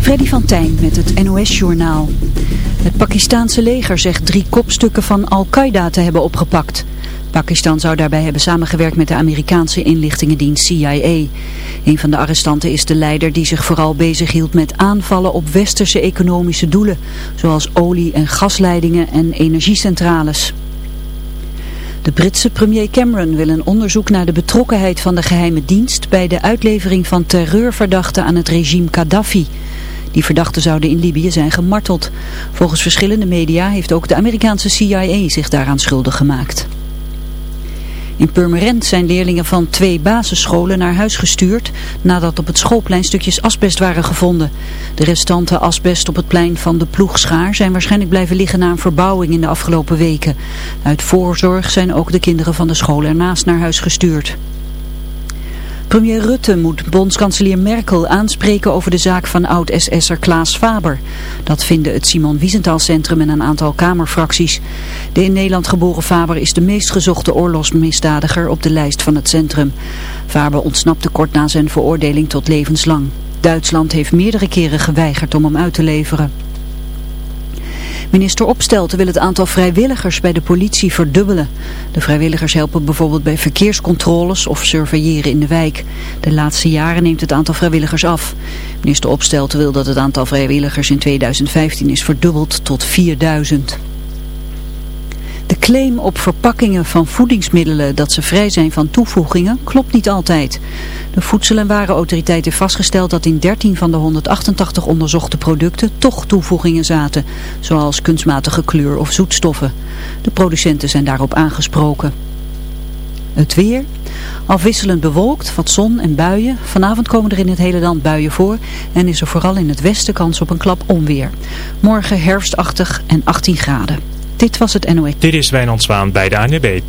Freddy van Tijn met het NOS-journaal. Het Pakistaanse leger zegt drie kopstukken van Al-Qaeda te hebben opgepakt. Pakistan zou daarbij hebben samengewerkt met de Amerikaanse inlichtingendienst CIA. Een van de arrestanten is de leider die zich vooral bezighield met aanvallen op westerse economische doelen, zoals olie- en gasleidingen en energiecentrales. De Britse premier Cameron wil een onderzoek naar de betrokkenheid van de geheime dienst bij de uitlevering van terreurverdachten aan het regime Gaddafi. Die verdachten zouden in Libië zijn gemarteld. Volgens verschillende media heeft ook de Amerikaanse CIA zich daaraan schuldig gemaakt. In Purmerend zijn leerlingen van twee basisscholen naar huis gestuurd nadat op het schoolplein stukjes asbest waren gevonden. De restanten asbest op het plein van de ploegschaar zijn waarschijnlijk blijven liggen na een verbouwing in de afgelopen weken. Uit voorzorg zijn ook de kinderen van de school ernaast naar huis gestuurd. Premier Rutte moet bondskanselier Merkel aanspreken over de zaak van oud-SS'er Klaas Faber. Dat vinden het Simon Wiesenthal Centrum en een aantal Kamerfracties. De in Nederland geboren Faber is de meest gezochte oorlogsmisdadiger op de lijst van het centrum. Faber ontsnapte kort na zijn veroordeling tot levenslang. Duitsland heeft meerdere keren geweigerd om hem uit te leveren. Minister Opstelten wil het aantal vrijwilligers bij de politie verdubbelen. De vrijwilligers helpen bijvoorbeeld bij verkeerscontroles of surveilleren in de wijk. De laatste jaren neemt het aantal vrijwilligers af. Minister Opstelten wil dat het aantal vrijwilligers in 2015 is verdubbeld tot 4000. De claim op verpakkingen van voedingsmiddelen dat ze vrij zijn van toevoegingen klopt niet altijd. De Voedsel- en Warenautoriteit heeft vastgesteld dat in 13 van de 188 onderzochte producten toch toevoegingen zaten, zoals kunstmatige kleur of zoetstoffen. De producenten zijn daarop aangesproken. Het weer. Afwisselend bewolkt, wat zon en buien. Vanavond komen er in het hele land buien voor en is er vooral in het westen kans op een klap onweer. Morgen herfstachtig en 18 graden. Dit was het NOE. Dit is Wijnand Zwaan bij de ANWB.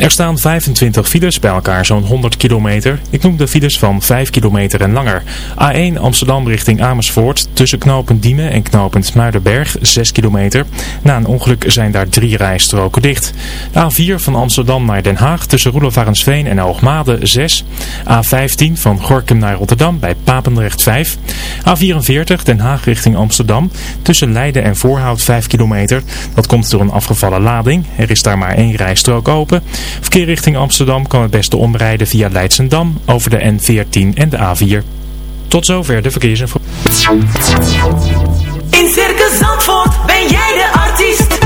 Er staan 25 files bij elkaar zo'n 100 kilometer. Ik noem de files van 5 kilometer en langer. A1 Amsterdam richting Amersfoort tussen knooppunt Diemen en knooppunt Muidenberg 6 kilometer. Na een ongeluk zijn daar drie rijstroken dicht. De A4 van Amsterdam naar Den Haag tussen Roelofarensveen en Hoogmade 6. A15 van Gorkum naar Rotterdam bij Papendrecht 5. A44 Den Haag richting Amsterdam tussen Leiden en Voorhout 5 kilometer. Dat komt door een afgevallen lading. Er is daar maar één rijstrook open. Verkeer richting Amsterdam kan het beste omrijden via Leidsendam over de N14 en de A4. Tot zover de verkeersinformatie. In Circus Zandvoort ben jij de artiest.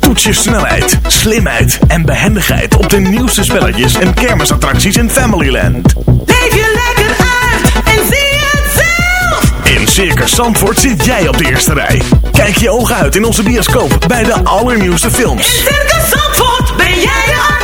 Toets je snelheid, slimheid en behendigheid op de nieuwste spelletjes en kermisattracties in Familyland. Leef je lekker uit en zie het zelf. In Circus Zandvoort zit jij op de eerste rij. Kijk je ogen uit in onze bioscoop bij de allernieuwste films. In Circus Zandvoort ben jij de artiest.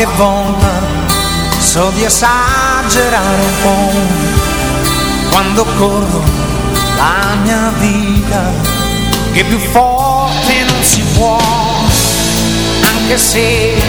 qualche volta so di esagerare un po' quando corro la mia vita che più forte non si può anche se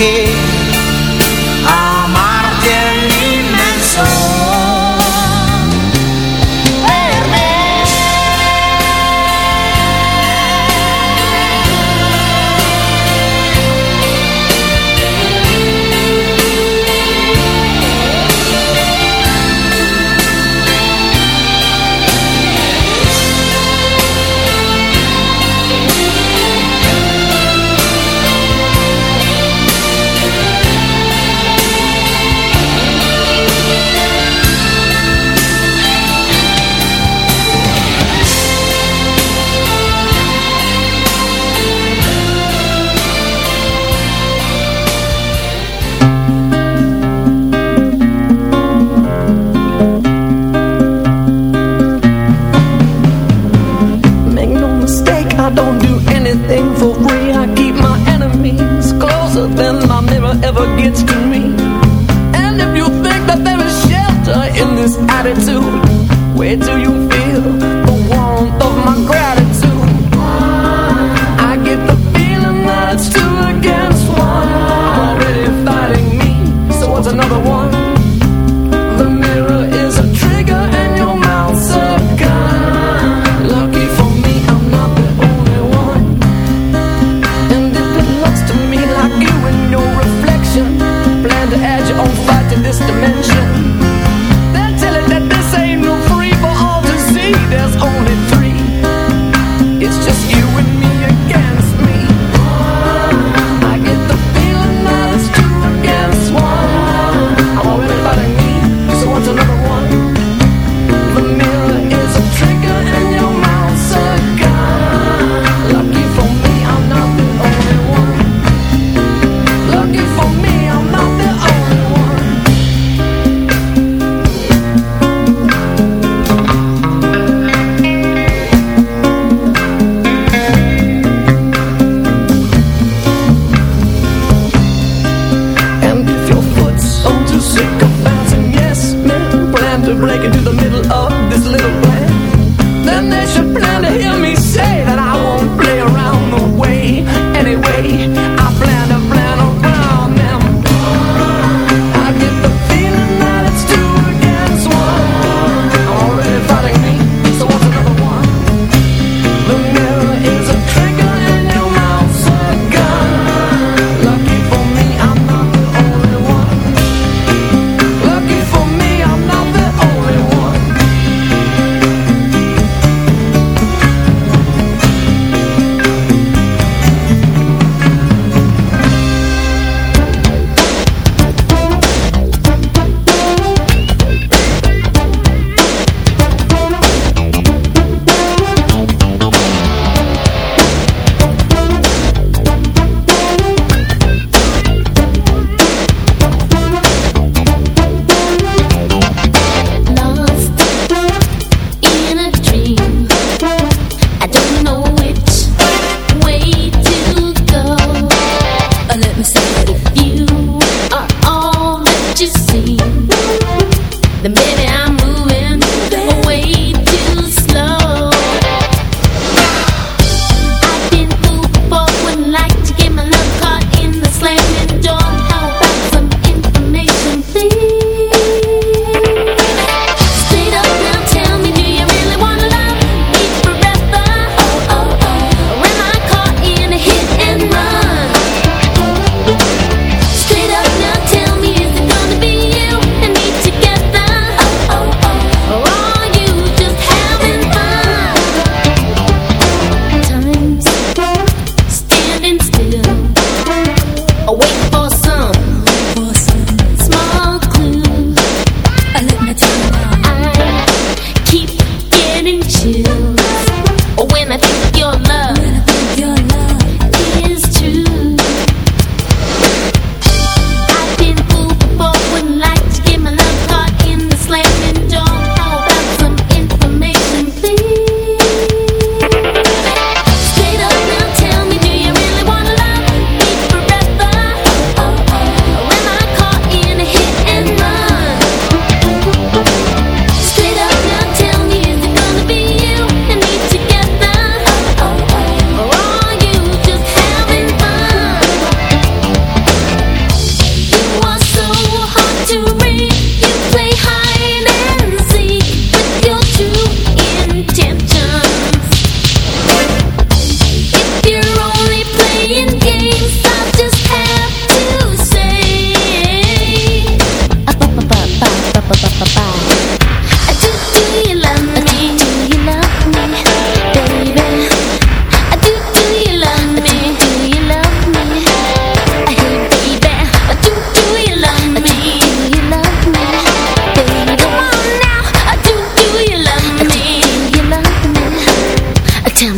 Okay.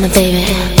my baby.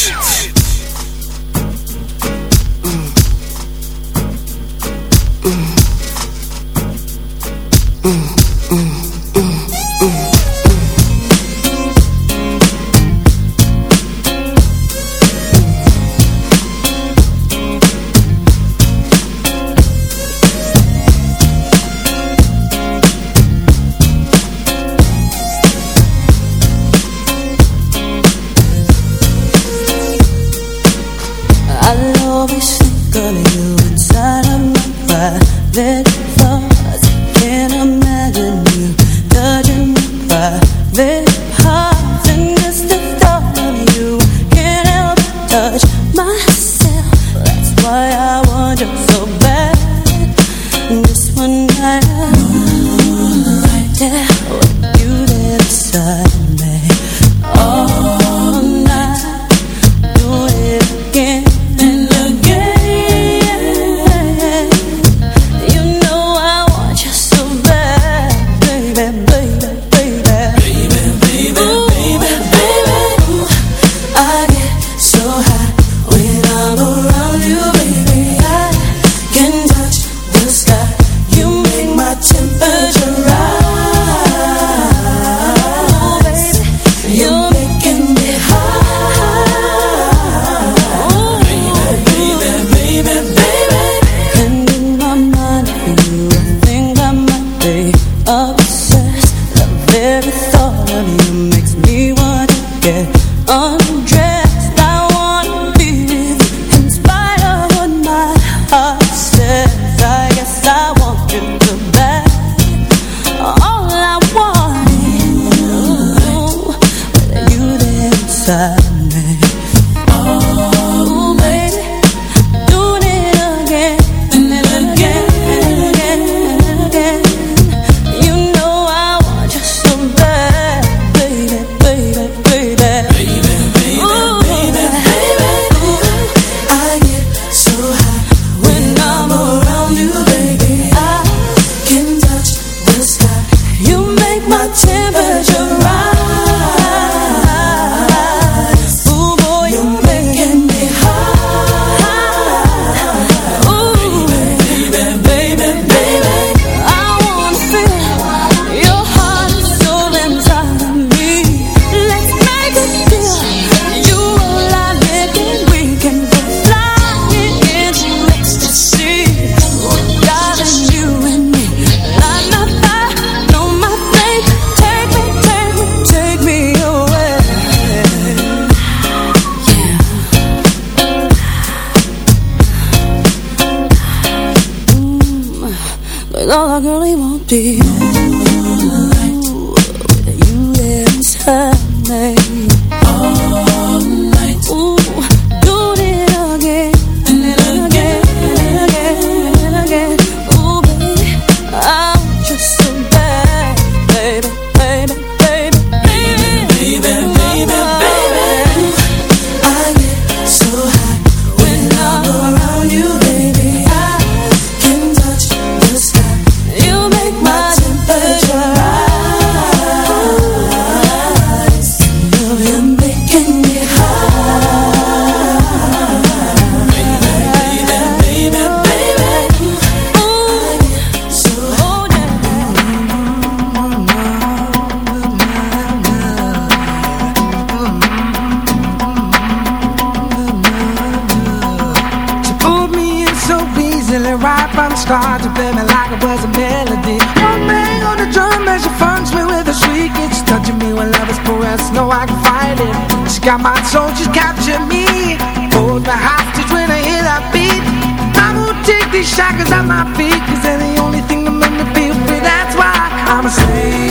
got my soldiers capture me. Hold the hostage when I hear that beat. I won't take these shackles off my feet Cause they're the only thing that make me feel free. That's why I'm a slave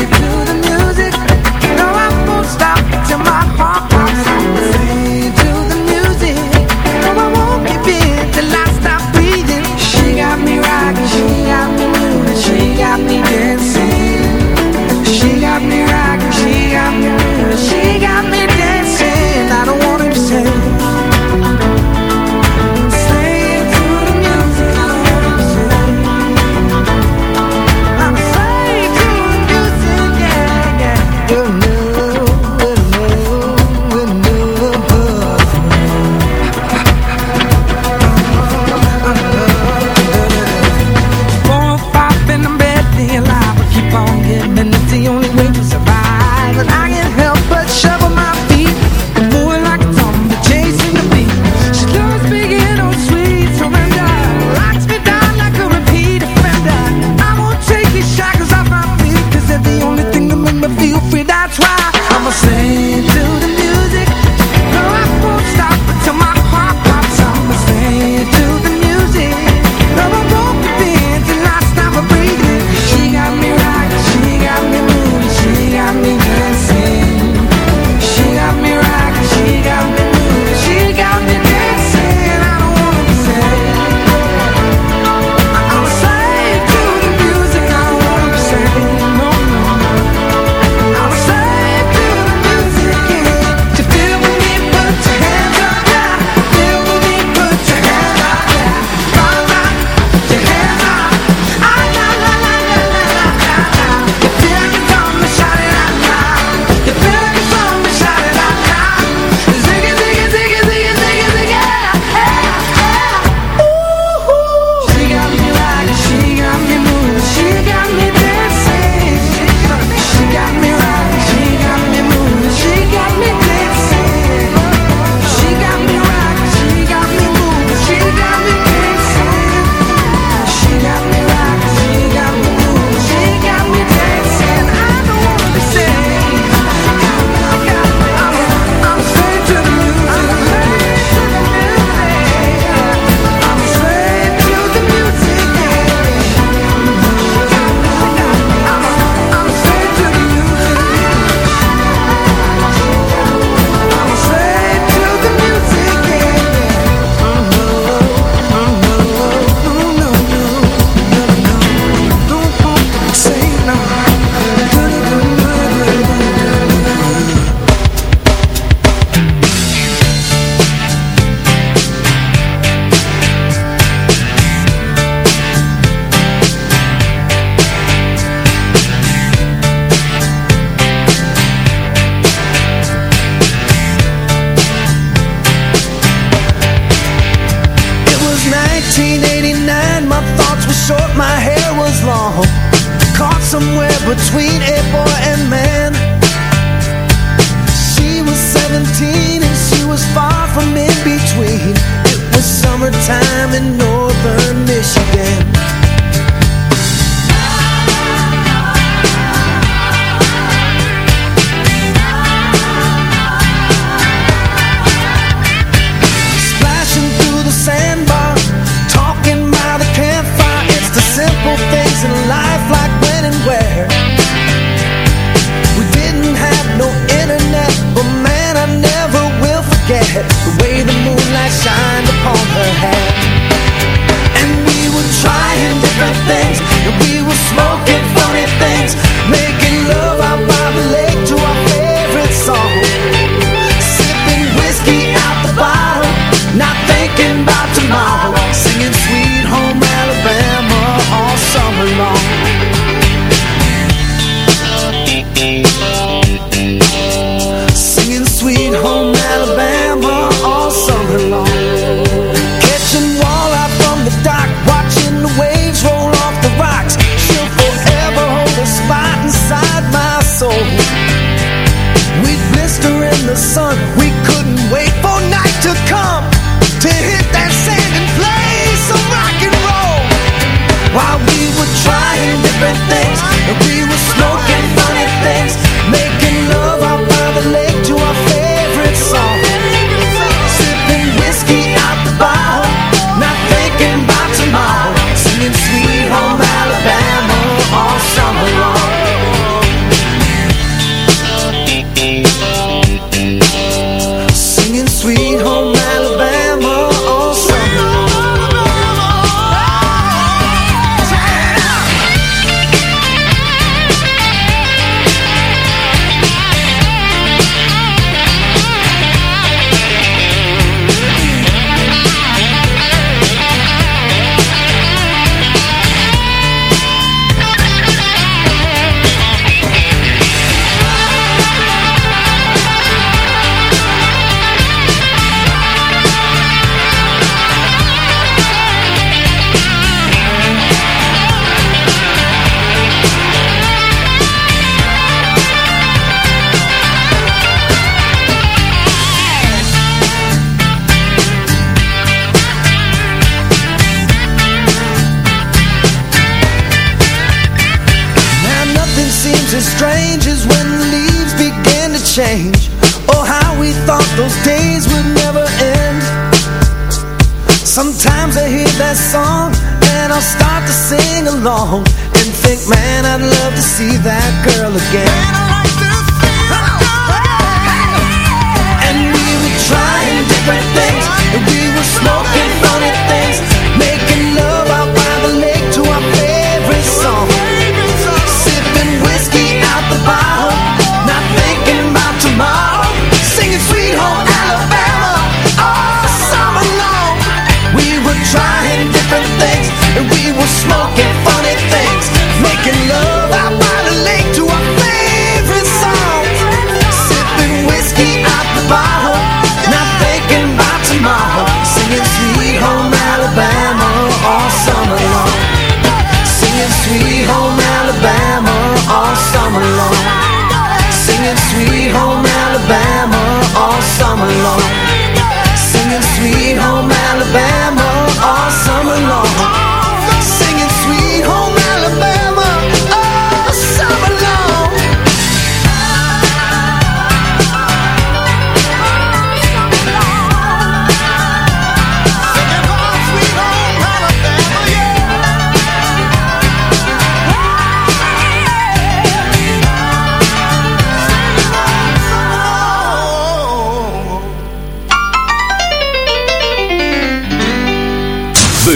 along and think, man, I'd love to see that.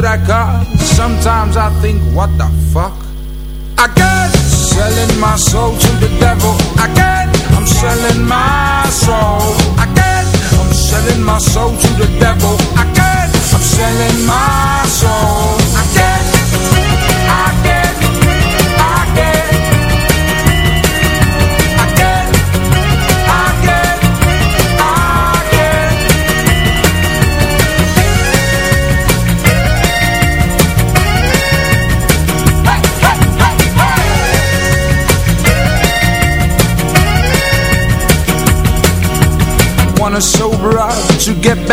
good I got. Sometimes I think, what the fuck? I guess selling my soul to the devil. I guess I'm selling my soul. I guess I'm selling my soul to the devil. I guess I'm selling my soul.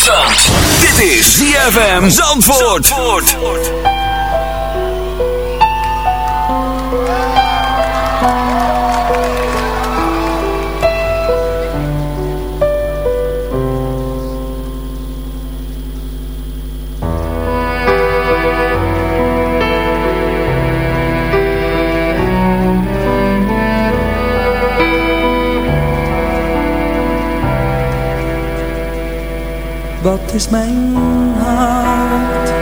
het. Dit is ZFM Zandvoort. Zandvoort. Wat is mijn hart?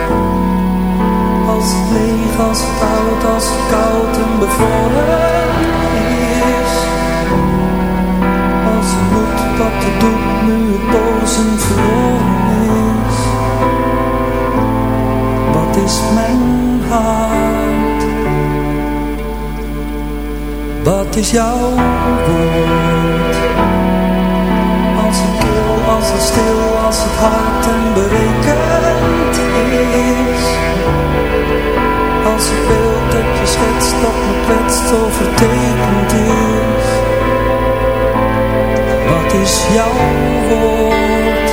Als leeg, als oud, als koud en bevroren is. Als bloed dat het doet nu het bozen verloren is. Wat is mijn hart? Wat is jouw woord? Als het kil, als het stil, als het hard en berekend is. Als het beeld dat je schetst, dat me kwetst, overtekend is. Wat is jouw woord?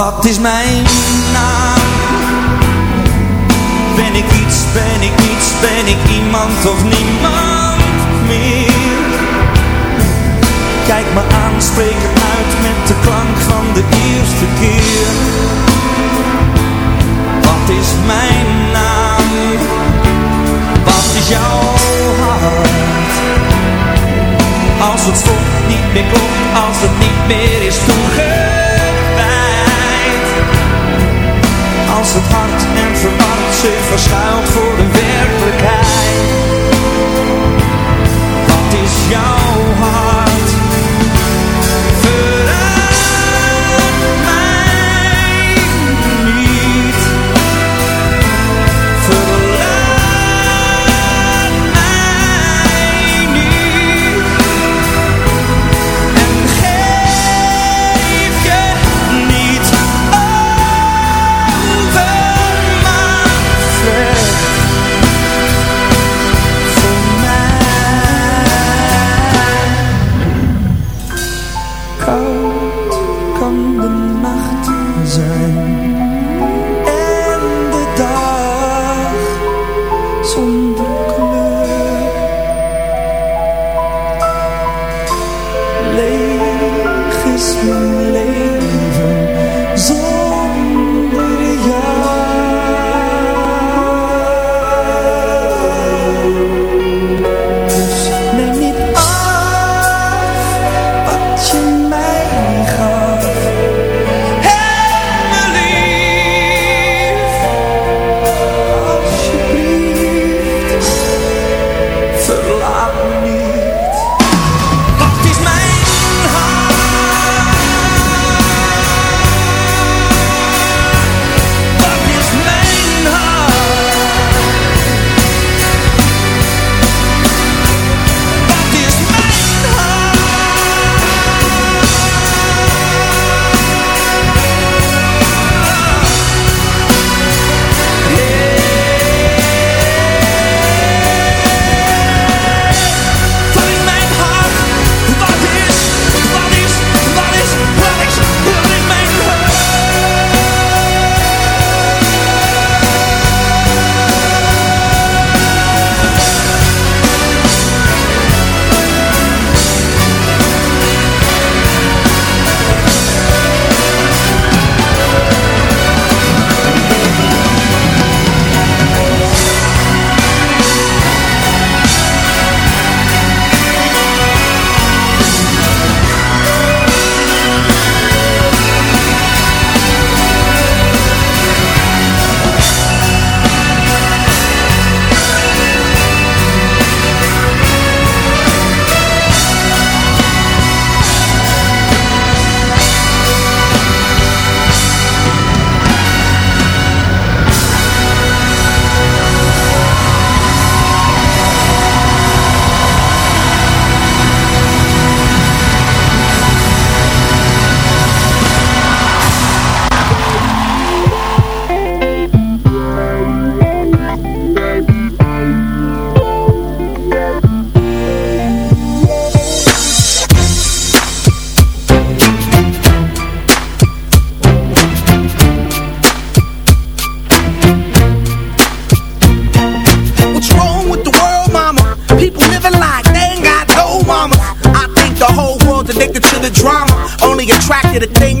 Wat is mijn naam? Ben ik iets, ben ik niets, ben ik iemand of niemand meer? Kijk me aan, spreek uit met de klank van de eerste keer. Wat is mijn naam? Wat is jouw hart? Als het stopt, niet meer klopt, als het niet meer is toegewijd. Als het en verward zich verschuilt voor de werkelijkheid.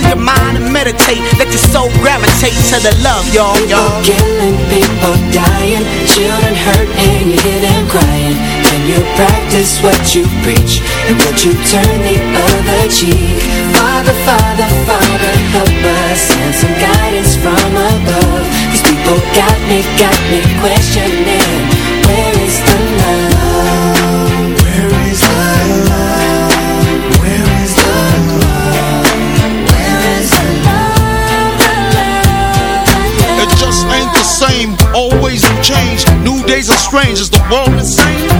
of your mind and meditate. Let your soul gravitate to the love, y'all, y'all. Killing people dying, children hurt and you hear them crying. Can you practice what you preach and would you turn the other cheek? Father, Father, Father, help us and some guidance from above. These people got me, got me questioning. Change. New days are strange, is the world insane?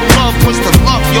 love. What's the love?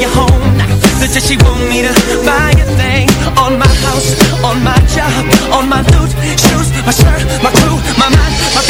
You home? Does she want me to buy a thing on my house, on my job, on my loot, shoes, my shirt, my crew, my mind, my